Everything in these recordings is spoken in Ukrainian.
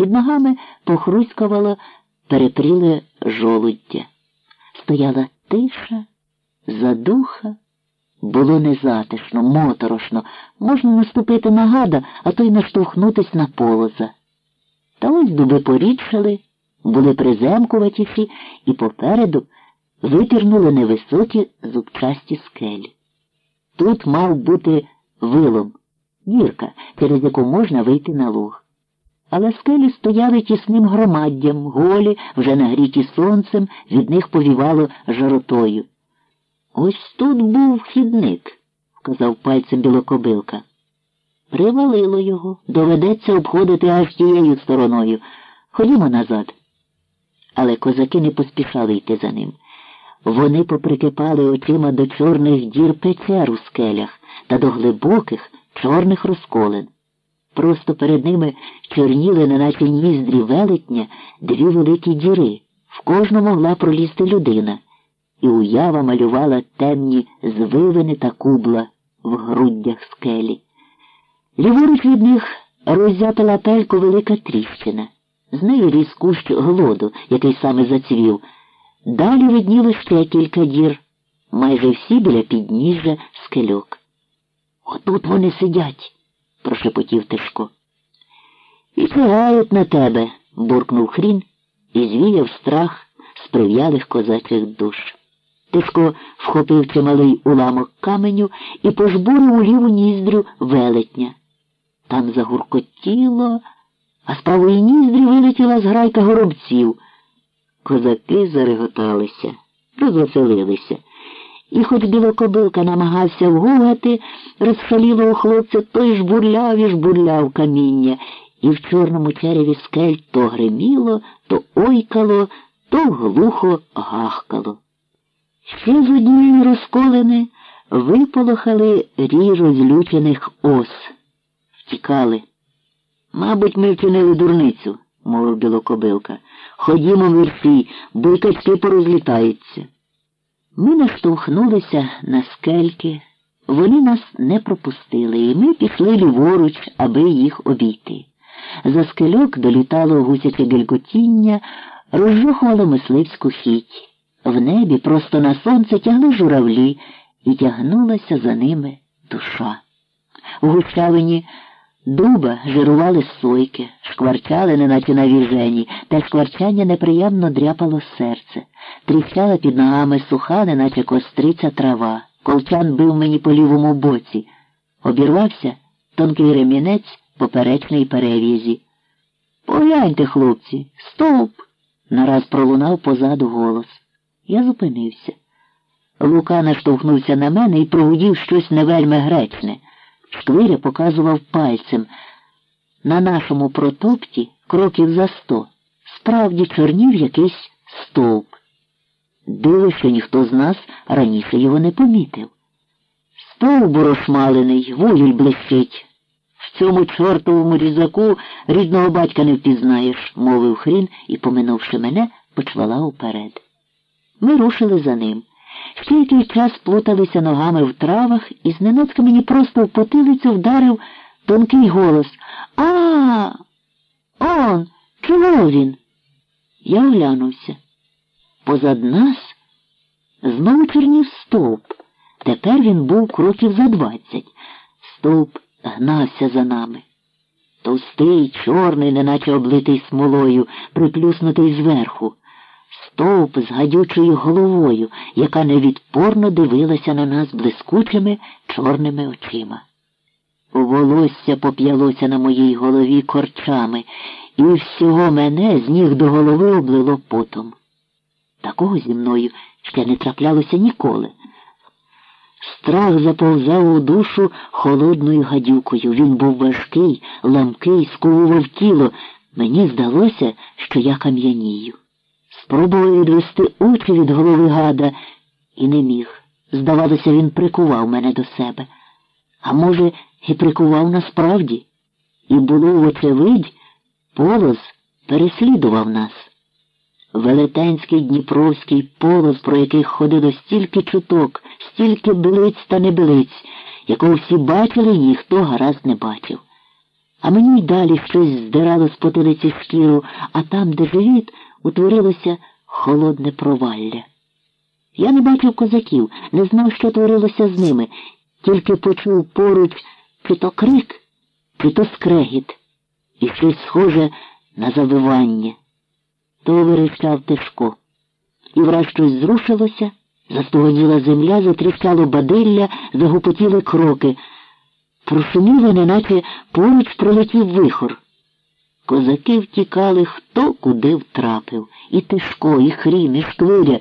Під ногами похруськувало перепріле жолуддя. Стояла тиша, задуха. Було незатишно, моторошно, можна наступити на гада, а то й наштовхнутись на полоза. Та ось дуби порідшали, були приземкуватіші і попереду випірнули невисокі зубчасті скелі. Тут мав бути вилом, дірка, через яку можна вийти на луг. Але скелі стояли тісним громаддям, голі, вже нагріті сонцем, від них повівало жаротою. Ось тут був вхідник, вказав пальцем білокобилка. Привалило його, доведеться обходити аж тією стороною. Ходімо назад. Але козаки не поспішали йти за ним. Вони поприкипали очима до чорних дір печер у скелях та до глибоких чорних розколин. Просто перед ними чорніли, неначе ніздрі велетня, дві великі діри. В кожну могла пролізти людина, і уява малювала темні звивини та кубла в груддях скелі. Ліворуч від них роззята лапельку велика тріщина. З нею ріс кущ глоду, який саме зацвів. Далі видніло ще кілька дір, майже всі біля підніжжя скельок. Отут вони сидять, прошепотів Тишко. І чигають на тебе, буркнув хрін і звіяв страх з прив'ялих козачих душ. Тишко вхопив чималий уламок каменю і пожбурив у ліву ніздрю велетня. Там загуркотіло, а з правої ніздрі вилетіла зграйка горобців. Козаки зареготалися, розвеселилися. І хоч білокобилка намагався вгугати, розхаліло у хлопця той жбурляв і жбурляв каміння, і в чорному череві скель то гриміло, то ойкало, то глухо гахкало. Ще з однієї розколини виполохали рій розлючених ос. Втікали. Мабуть, ми вчинили дурницю, мовив білокобилка. Ходімо, мерфі, бо й качки порозлітаються. Ми наштовхнулися на скельки, вони нас не пропустили, і ми пішли ліворуч, аби їх обійти. За скельок долітало гусяче гелькотіння, розжухувало мисливську хіть. В небі просто на сонце тягли журавлі і тягнулася за ними душа. У гущавині дуба жирували сойки, шкварчали, неначе на віжені, та шкварчання неприємно дряпало серце. Тріщала під ногами суха, неначе костриця трава. Колчан бив мені по лівому боці. Обірвався тонкий ремінець поперечної перев'язі. Погляньте, хлопці, стоп! нараз пролунав позаду голос. Я зупинився. Лука наштовхнувся на мене і прогудів щось невельми гречне. Шквиря показував пальцем. На нашому протопті кроків за сто. Справді чорнів якийсь стовп. Диво, що ніхто з нас раніше його не помітив. Стовб рошмалений, вугіль блищить. В цьому чортовому різаку рідного батька не впізнаєш, мовив хрін і, поминувши мене, почвала уперед. Ми рушили за ним. Ще який час плуталися ногами в травах, і зненацька мені просто в потилицю вдарив тонкий голос. А, он, чого він? Я оглянувся. Позад нас знову чорнів стовп. Тепер він був кроків за двадцять. Стовп гнався за нами. Товстий, чорний, неначе облитий смолою, приплюснутий зверху стовп з гадючою головою, яка невідпорно дивилася на нас блискучими чорними очима. Волосся поп'ялося на моїй голові корчами, і всього мене з ніг до голови облило потом. Такого зі мною ще не траплялося ніколи. Страх заповзав у душу холодною гадюкою. Він був важкий, ламкий, сковував тіло. Мені здалося, що я кам'янію. Спробував відвести очі від голови гада і не міг. Здавалося, він прикував мене до себе. А може, і прикував насправді. І було, вочевидь, полоз переслідував нас. Велетенський Дніпровський полоз, про яких ходило стільки чуток, стільки блиць та небилиць, якого всі бачили і ніхто гаразд не бачив. А мені й далі щось здирало з потилиці шкіру, а там, де живіт, утворилося холодне провалля. Я не бачив козаків, не знав, що творилося з ними, тільки почув поруч чи то крик, чи то скрегіт, і щось схоже на завивання. То вирішав Тишко. І враз щось зрушилося, застогоділа земля, затріщало бадилля, загупотіли кроки. Прошуміло, неначе поруч пролетів вихор. Козаки втікали, хто куди втрапив. І Тишко, і хрін, і шквиря.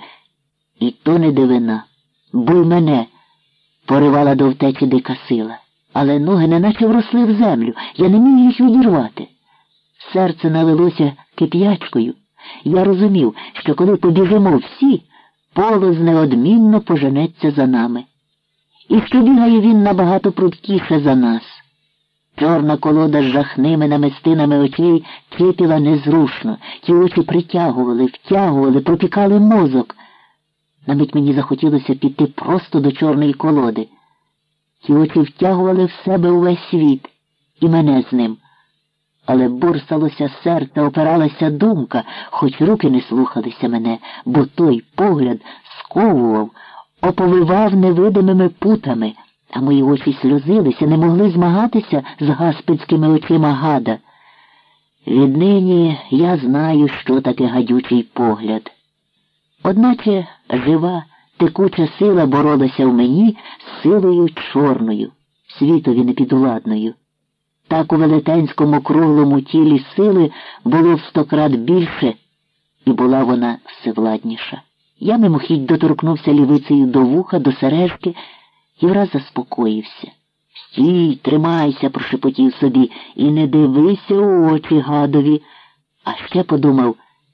І то не дивина, бо й мене поривала до втечі дика сила, але ноги неначе вросли в землю, я не міг їх відірвати. Серце налилося кип'ячкою. Я розумів, що коли побіжимо всі, полоз неодмінно поженеться за нами. І що бігає він набагато прудкіше за нас. Чорна колода з жахними намистинами очей кипіла незрушно, ті очі притягували, втягували, пропікали мозок. Навіть мені захотілося піти просто до чорної колоди. Ті очі втягували в себе увесь світ і мене з ним. Але бурсалося серце, опиралася думка, хоч руки не слухалися мене, бо той погляд сковував, оповивав невидимими путами, а мої очі сльозилися, не могли змагатися з гаспицькими очима гада. Віднині я знаю, що таке гадючий погляд. Одначе жива, текуча сила боролася в мені з силою чорною, світові непідуладною. Так у велетенському круглому тілі сили було в сто крат більше, і була вона всевладніша. Я мимохідь доторкнувся лівицею до вуха, до сережки враз заспокоївся. Стій, тримайся, прошепотів собі, і не дивися у очі гадові, а ще подумав.